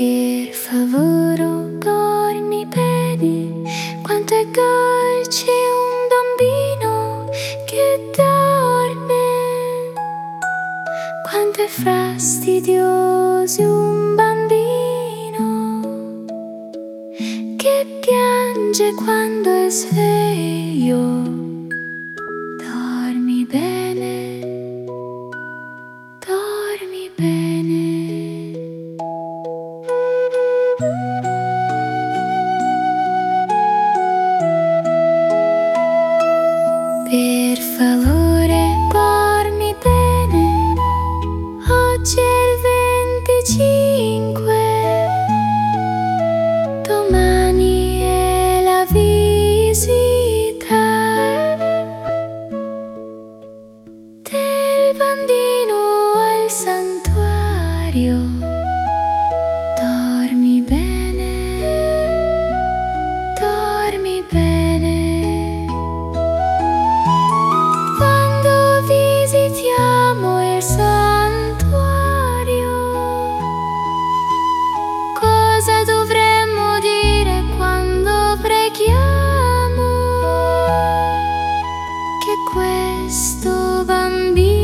Per favore dormi bene, quanto è dolce un bambino che dorme, quanto è fastidioso un bambino che piange quando è sveglio. Per favore dormi bene, oggi è il 25, domani è la visita del bambino al santuario. Cosa dovremmo dire quando preghiamo? Che questo bambino